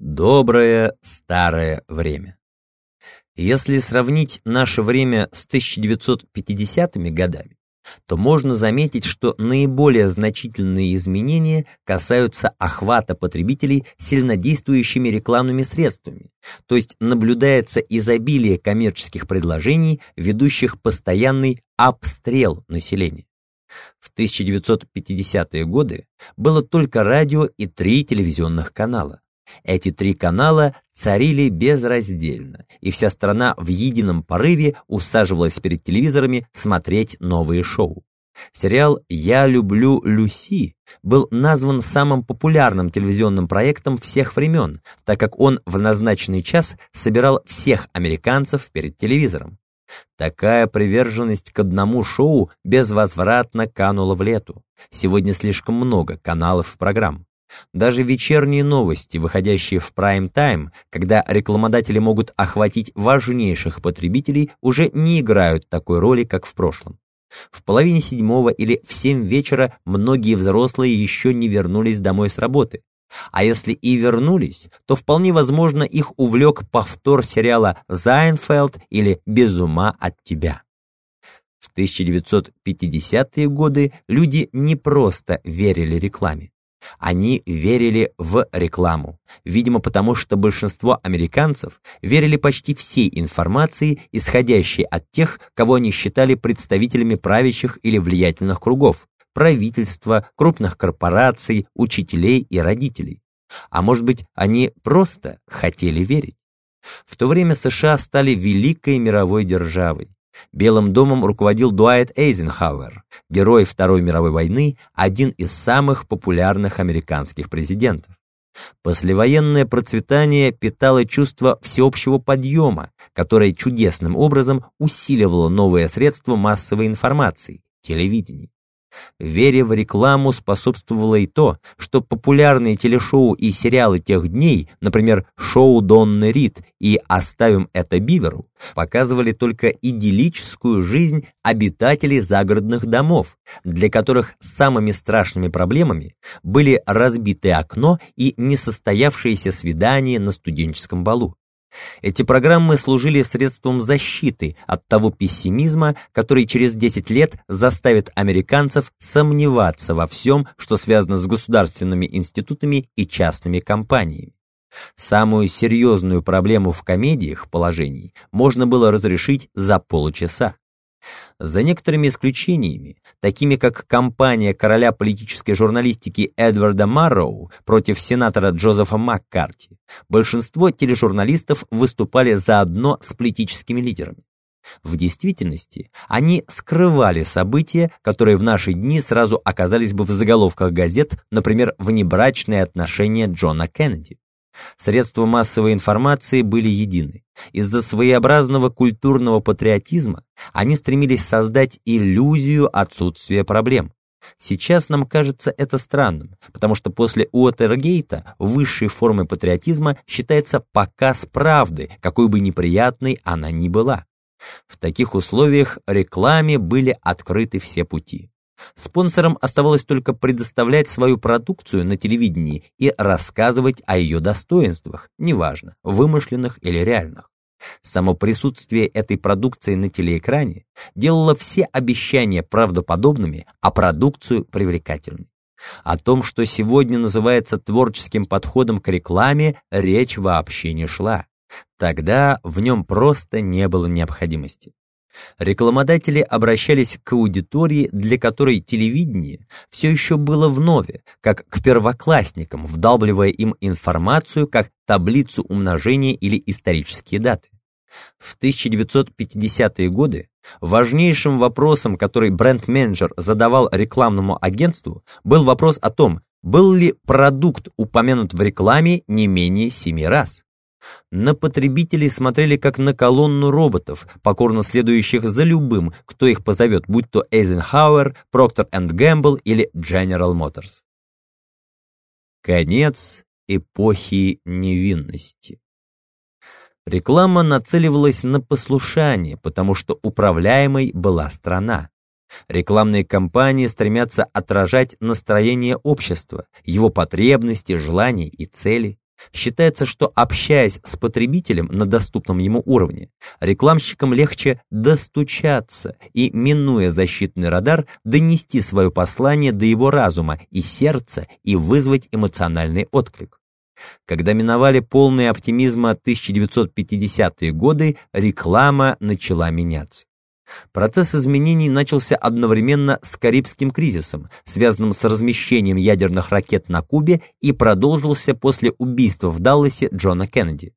Доброе старое время. Если сравнить наше время с 1950-ми годами, то можно заметить, что наиболее значительные изменения касаются охвата потребителей сильнодействующими рекламными средствами, то есть наблюдается изобилие коммерческих предложений, ведущих постоянный обстрел населения. В 1950-е годы было только радио и три телевизионных канала. Эти три канала царили безраздельно, и вся страна в едином порыве усаживалась перед телевизорами смотреть новые шоу. Сериал «Я люблю Люси» был назван самым популярным телевизионным проектом всех времен, так как он в назначенный час собирал всех американцев перед телевизором. Такая приверженность к одному шоу безвозвратно канула в лету. Сегодня слишком много каналов и программ. Даже вечерние новости, выходящие в прайм-тайм, когда рекламодатели могут охватить важнейших потребителей, уже не играют такой роли, как в прошлом. В половине седьмого или в семь вечера многие взрослые еще не вернулись домой с работы. А если и вернулись, то вполне возможно их увлек повтор сериала «Сайнфелд» или «Без ума от тебя». В 1950-е годы люди не просто верили рекламе. Они верили в рекламу, видимо потому, что большинство американцев верили почти всей информации, исходящей от тех, кого они считали представителями правящих или влиятельных кругов, правительства, крупных корпораций, учителей и родителей. А может быть, они просто хотели верить. В то время США стали великой мировой державой. Белым домом руководил Дуайт Эйзенхауэр, герой Второй мировой войны, один из самых популярных американских президентов. Послевоенное процветание питало чувство всеобщего подъема, которое чудесным образом усиливало новое средство массовой информации – телевидение. Вере в рекламу способствовало и то, что популярные телешоу и сериалы тех дней, например, шоу Донны Рид и «Оставим это Биверу», показывали только идиллическую жизнь обитателей загородных домов, для которых самыми страшными проблемами были разбитое окно и несостоявшееся свидание на студенческом балу. Эти программы служили средством защиты от того пессимизма, который через 10 лет заставит американцев сомневаться во всем, что связано с государственными институтами и частными компаниями. Самую серьезную проблему в комедиях положений можно было разрешить за полчаса. За некоторыми исключениями, такими как кампания короля политической журналистики Эдварда Марроу против сенатора Джозефа Маккарти, большинство тележурналистов выступали заодно с политическими лидерами. В действительности они скрывали события, которые в наши дни сразу оказались бы в заголовках газет, например, внебрачные отношения Джона Кеннеди. Средства массовой информации были едины. Из-за своеобразного культурного патриотизма они стремились создать иллюзию отсутствия проблем. Сейчас нам кажется это странным, потому что после Уотергейта высшей формой патриотизма считается показ правды, какой бы неприятной она ни была. В таких условиях рекламе были открыты все пути. Спонсорам оставалось только предоставлять свою продукцию на телевидении и рассказывать о ее достоинствах, неважно, вымышленных или реальных. Само присутствие этой продукции на телеэкране делало все обещания правдоподобными, а продукцию привлекательной. О том, что сегодня называется творческим подходом к рекламе, речь вообще не шла. Тогда в нем просто не было необходимости. Рекламодатели обращались к аудитории, для которой телевидение все еще было вновь, как к первоклассникам, вдалбливая им информацию как таблицу умножения или исторические даты. В 1950-е годы важнейшим вопросом, который бренд-менеджер задавал рекламному агентству, был вопрос о том, был ли продукт упомянут в рекламе не менее семи раз. На потребителей смотрели как на колонну роботов, покорно следующих за любым, кто их позовет, будь то Эйзенхауэр, Procter Gamble или General Motors. Конец эпохи невинности. Реклама нацеливалась на послушание, потому что управляемой была страна. Рекламные кампании стремятся отражать настроение общества, его потребности, желания и цели. Считается, что общаясь с потребителем на доступном ему уровне, рекламщикам легче достучаться и, минуя защитный радар, донести свое послание до его разума и сердца и вызвать эмоциональный отклик. Когда миновали полные оптимизма 1950-е годы, реклама начала меняться. Процесс изменений начался одновременно с Карибским кризисом, связанным с размещением ядерных ракет на Кубе, и продолжился после убийства в Далласе Джона Кеннеди.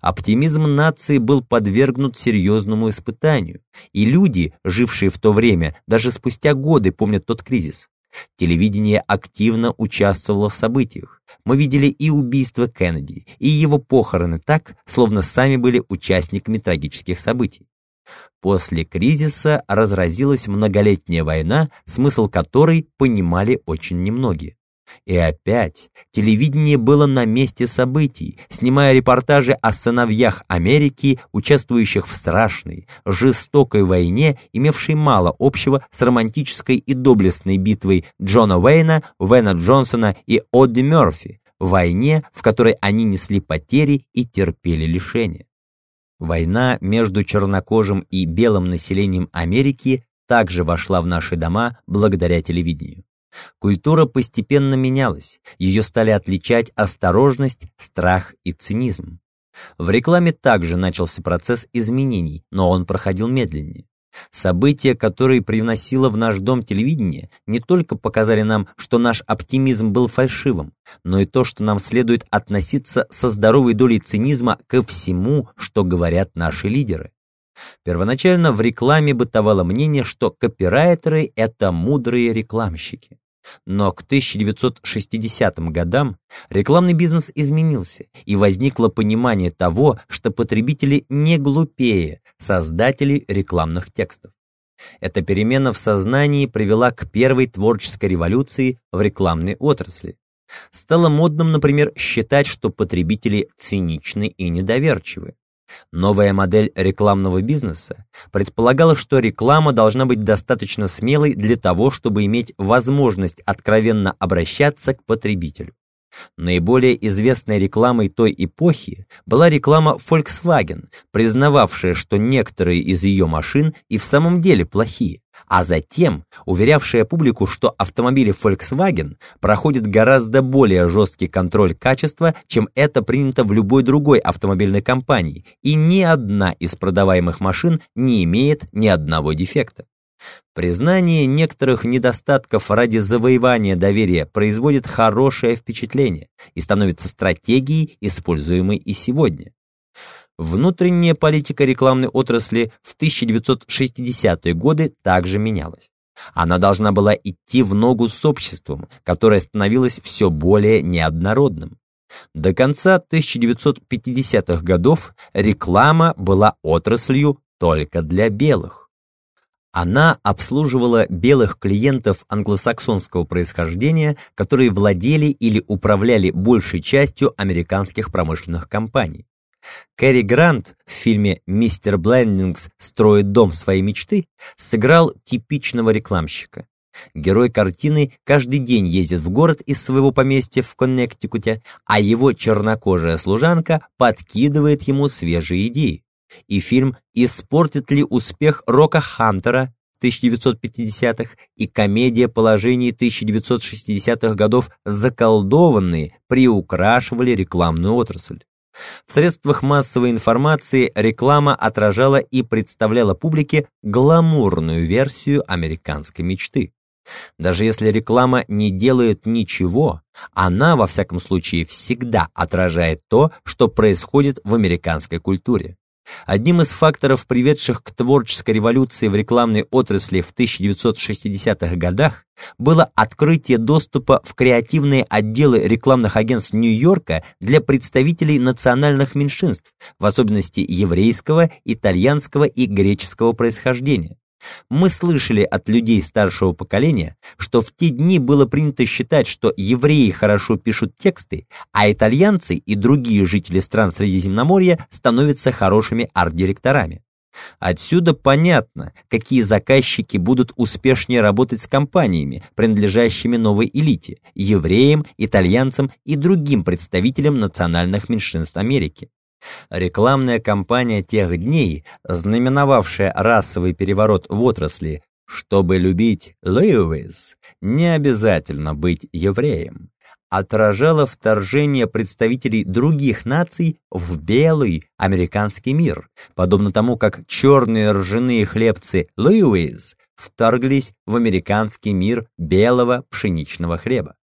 Оптимизм нации был подвергнут серьезному испытанию, и люди, жившие в то время, даже спустя годы помнят тот кризис. Телевидение активно участвовало в событиях. Мы видели и убийство Кеннеди, и его похороны так, словно сами были участниками трагических событий. После кризиса разразилась многолетняя война, смысл которой понимали очень немногие. И опять телевидение было на месте событий, снимая репортажи о сыновьях Америки, участвующих в страшной, жестокой войне, имевшей мало общего с романтической и доблестной битвой Джона Уэйна, Вена Джонсона и Одди Мерфи, войне, в которой они несли потери и терпели лишения. Война между чернокожим и белым населением Америки также вошла в наши дома благодаря телевидению. Культура постепенно менялась, ее стали отличать осторожность, страх и цинизм. В рекламе также начался процесс изменений, но он проходил медленнее. События, которые привносило в наш дом телевидение, не только показали нам, что наш оптимизм был фальшивым, но и то, что нам следует относиться со здоровой долей цинизма ко всему, что говорят наши лидеры. Первоначально в рекламе бытовало мнение, что копирайтеры – это мудрые рекламщики. Но к 1960 годам рекламный бизнес изменился, и возникло понимание того, что потребители не глупее создателей рекламных текстов. Эта перемена в сознании привела к первой творческой революции в рекламной отрасли. Стало модным, например, считать, что потребители циничны и недоверчивы. Новая модель рекламного бизнеса предполагала, что реклама должна быть достаточно смелой для того, чтобы иметь возможность откровенно обращаться к потребителю. Наиболее известной рекламой той эпохи была реклама Volkswagen, признававшая, что некоторые из ее машин и в самом деле плохие, а затем уверявшая публику, что автомобили Volkswagen проходят гораздо более жесткий контроль качества, чем это принято в любой другой автомобильной компании, и ни одна из продаваемых машин не имеет ни одного дефекта. Признание некоторых недостатков ради завоевания доверия производит хорошее впечатление и становится стратегией, используемой и сегодня. Внутренняя политика рекламной отрасли в 1960-е годы также менялась. Она должна была идти в ногу с обществом, которое становилось все более неоднородным. До конца 1950-х годов реклама была отраслью только для белых. Она обслуживала белых клиентов англосаксонского происхождения, которые владели или управляли большей частью американских промышленных компаний. Кэрри Грант в фильме «Мистер Блендингс строит дом своей мечты» сыграл типичного рекламщика. Герой картины каждый день ездит в город из своего поместья в Коннектикуте, а его чернокожая служанка подкидывает ему свежие идеи. И фильм «Испортит ли успех Рока Хантера» 1950-х и комедия положений 1960-х годов «Заколдованные» приукрашивали рекламную отрасль. В средствах массовой информации реклама отражала и представляла публике гламурную версию американской мечты. Даже если реклама не делает ничего, она, во всяком случае, всегда отражает то, что происходит в американской культуре. Одним из факторов, приведших к творческой революции в рекламной отрасли в 1960-х годах, было открытие доступа в креативные отделы рекламных агентств Нью-Йорка для представителей национальных меньшинств, в особенности еврейского, итальянского и греческого происхождения. Мы слышали от людей старшего поколения, что в те дни было принято считать, что евреи хорошо пишут тексты, а итальянцы и другие жители стран Средиземноморья становятся хорошими арт-директорами. Отсюда понятно, какие заказчики будут успешнее работать с компаниями, принадлежащими новой элите, евреям, итальянцам и другим представителям национальных меньшинств Америки. Рекламная кампания тех дней, знаменовавшая расовый переворот в отрасли, чтобы любить Льюис, не обязательно быть евреем отражало вторжение представителей других наций в белый американский мир, подобно тому, как черные ржаные хлебцы Льюис вторглись в американский мир белого пшеничного хлеба.